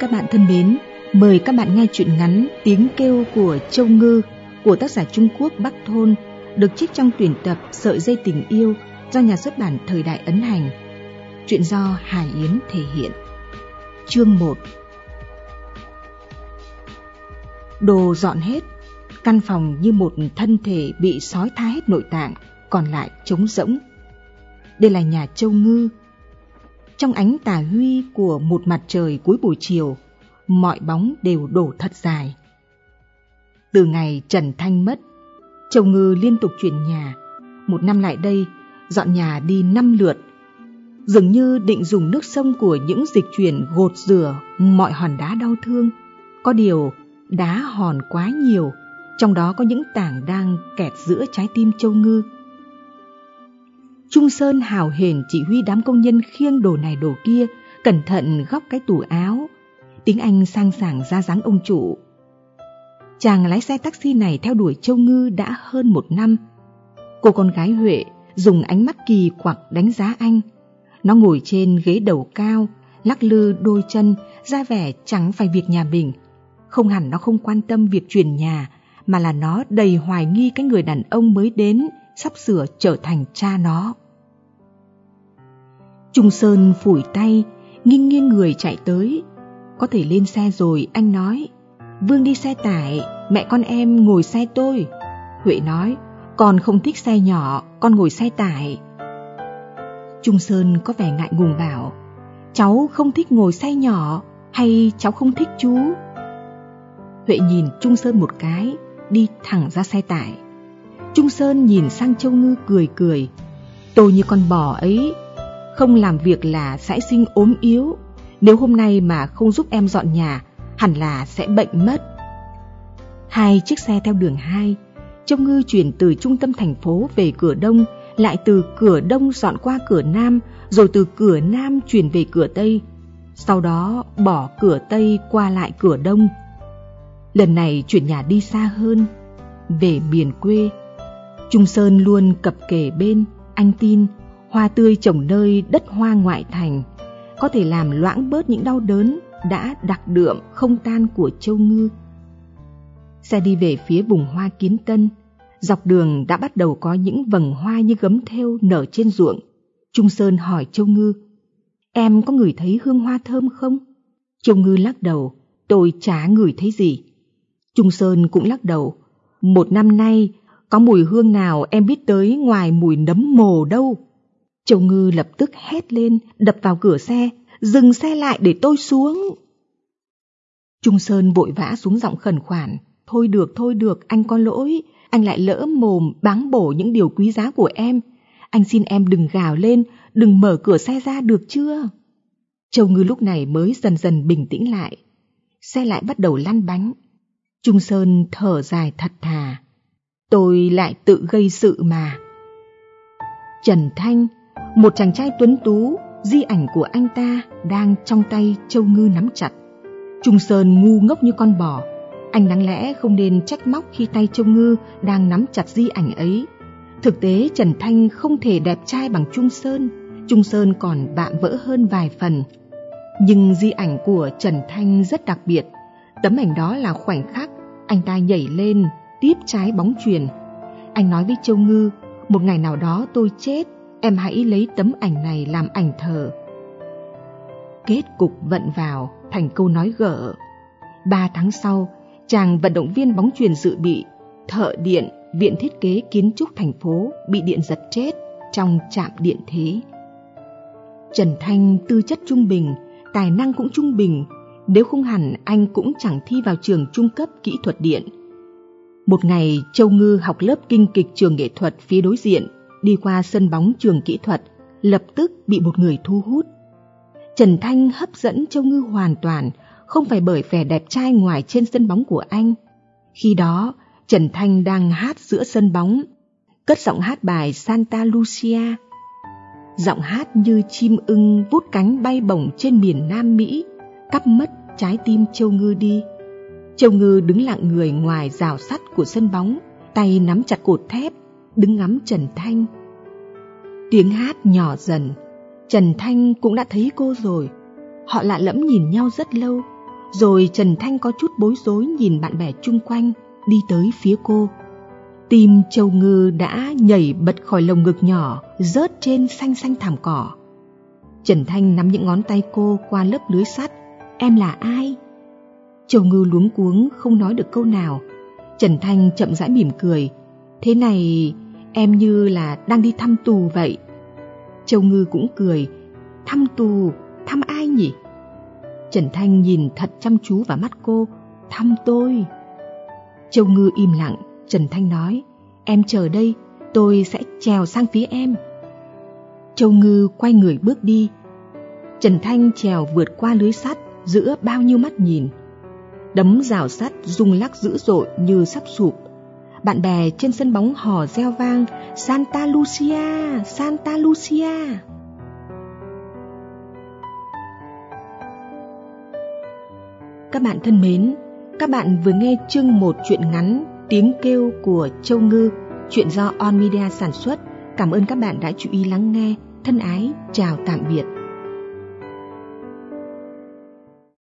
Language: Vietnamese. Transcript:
Các bạn thân mến, mời các bạn nghe chuyện ngắn Tiếng kêu của Châu Ngư của tác giả Trung Quốc Bắc Thôn được trích trong tuyển tập Sợi dây tình yêu do nhà xuất bản Thời đại ấn hành. Chuyện do Hải Yến thể hiện. Chương 1 Đồ dọn hết, căn phòng như một thân thể bị sói tha hết nội tạng, còn lại trống rỗng. Đây là nhà Châu Ngư. Trong ánh tà huy của một mặt trời cuối buổi chiều, mọi bóng đều đổ thật dài. Từ ngày Trần Thanh mất, Châu Ngư liên tục chuyển nhà. Một năm lại đây, dọn nhà đi năm lượt. Dường như định dùng nước sông của những dịch chuyển gột rửa mọi hòn đá đau thương. Có điều, đá hòn quá nhiều, trong đó có những tảng đang kẹt giữa trái tim Châu Ngư. Trung Sơn hào hển chỉ huy đám công nhân khiêng đồ này đồ kia, cẩn thận góc cái tủ áo. Tiếng Anh sang sảng ra dáng ông chủ. Chàng lái xe taxi này theo đuổi Châu Ngư đã hơn một năm. Cô con gái Huệ dùng ánh mắt kỳ quặc đánh giá anh. Nó ngồi trên ghế đầu cao, lắc lư đôi chân, ra vẻ chẳng phải việc nhà mình. Không hẳn nó không quan tâm việc chuyển nhà, mà là nó đầy hoài nghi cái người đàn ông mới đến sắp sửa trở thành cha nó. Trung Sơn phủi tay, nghiêng nghiêng người chạy tới. Có thể lên xe rồi, anh nói. Vương đi xe tải, mẹ con em ngồi xe tôi. Huệ nói, con không thích xe nhỏ, con ngồi xe tải. Trung Sơn có vẻ ngại ngùng bảo, cháu không thích ngồi xe nhỏ hay cháu không thích chú? Huệ nhìn Trung Sơn một cái, đi thẳng ra xe tải. Trung Sơn nhìn sang Châu Ngư cười cười. Tôi như con bò ấy, không làm việc là sẽ sinh ốm yếu. Nếu hôm nay mà không giúp em dọn nhà, hẳn là sẽ bệnh mất. Hai chiếc xe theo đường hai, Châu Ngư chuyển từ trung tâm thành phố về cửa đông, lại từ cửa đông dọn qua cửa nam, rồi từ cửa nam chuyển về cửa tây. Sau đó bỏ cửa tây qua lại cửa đông. Lần này chuyển nhà đi xa hơn, về miền quê. Trung Sơn luôn cập kề bên, anh tin, hoa tươi trồng nơi đất hoa ngoại thành, có thể làm loãng bớt những đau đớn đã đặc đượm không tan của Châu Ngư. Xe đi về phía vùng hoa kiến tân, dọc đường đã bắt đầu có những vầng hoa như gấm thêu nở trên ruộng. Trung Sơn hỏi Châu Ngư, em có ngửi thấy hương hoa thơm không? Châu Ngư lắc đầu, tôi chả ngửi thấy gì. Trung Sơn cũng lắc đầu, một năm nay có mùi hương nào em biết tới ngoài mùi nấm mồ đâu. Châu Ngư lập tức hét lên, đập vào cửa xe, dừng xe lại để tôi xuống. Trung Sơn vội vã xuống giọng khẩn khoản, thôi được, thôi được, anh có lỗi, anh lại lỡ mồm báng bổ những điều quý giá của em. Anh xin em đừng gào lên, đừng mở cửa xe ra được chưa? Châu Ngư lúc này mới dần dần bình tĩnh lại. Xe lại bắt đầu lăn bánh. Trung Sơn thở dài thật thà. Tôi lại tự gây sự mà. Trần Thanh, một chàng trai tuấn tú, di ảnh của anh ta đang trong tay Châu Ngư nắm chặt. Trung Sơn ngu ngốc như con bò. Anh đáng lẽ không nên trách móc khi tay Châu Ngư đang nắm chặt di ảnh ấy. Thực tế Trần Thanh không thể đẹp trai bằng Trung Sơn, Trung Sơn còn vạm vỡ hơn vài phần. Nhưng di ảnh của Trần Thanh rất đặc biệt. Tấm ảnh đó là khoảnh khắc anh ta nhảy lên, tiếp trái bóng chuyền, Anh nói với Châu Ngư, một ngày nào đó tôi chết, em hãy lấy tấm ảnh này làm ảnh thờ. Kết cục vận vào thành câu nói gỡ. Ba tháng sau, chàng vận động viên bóng chuyền dự bị, thợ điện, viện thiết kế kiến trúc thành phố bị điện giật chết trong trạm điện thế. Trần Thanh tư chất trung bình, tài năng cũng trung bình, nếu không hẳn anh cũng chẳng thi vào trường trung cấp kỹ thuật điện. Một ngày, Châu Ngư học lớp kinh kịch trường nghệ thuật phía đối diện, đi qua sân bóng trường kỹ thuật, lập tức bị một người thu hút. Trần Thanh hấp dẫn Châu Ngư hoàn toàn, không phải bởi vẻ đẹp trai ngoài trên sân bóng của anh. Khi đó, Trần Thanh đang hát giữa sân bóng, cất giọng hát bài Santa Lucia. Giọng hát như chim ưng vút cánh bay bổng trên miền Nam Mỹ, cắp mất trái tim Châu Ngư đi. Châu Ngư đứng lặng người ngoài rào sắt của sân bóng, tay nắm chặt cột thép, đứng ngắm Trần Thanh. Tiếng hát nhỏ dần, Trần Thanh cũng đã thấy cô rồi. Họ lạ lẫm nhìn nhau rất lâu, rồi Trần Thanh có chút bối rối nhìn bạn bè chung quanh đi tới phía cô. Tim Châu Ngư đã nhảy bật khỏi lồng ngực nhỏ, rớt trên xanh xanh thảm cỏ. Trần Thanh nắm những ngón tay cô qua lớp lưới sắt. Em là ai? Châu Ngư luống cuống không nói được câu nào. Trần Thanh chậm rãi mỉm cười. Thế này em như là đang đi thăm tù vậy. Châu Ngư cũng cười. Thăm tù, thăm ai nhỉ? Trần Thanh nhìn thật chăm chú vào mắt cô. Thăm tôi. Châu Ngư im lặng, Trần Thanh nói. Em chờ đây, tôi sẽ trèo sang phía em. Châu Ngư quay người bước đi. Trần Thanh trèo vượt qua lưới sắt giữa bao nhiêu mắt nhìn. Đấm rào sắt rung lắc dữ dội như sắp sụp. Bạn bè trên sân bóng hò reo vang Santa Lucia, Santa Lucia. Các bạn thân mến, các bạn vừa nghe chương một truyện ngắn Tiếng kêu của Châu Ngư, chuyện do On Media sản xuất. Cảm ơn các bạn đã chú ý lắng nghe. Thân ái, chào tạm biệt.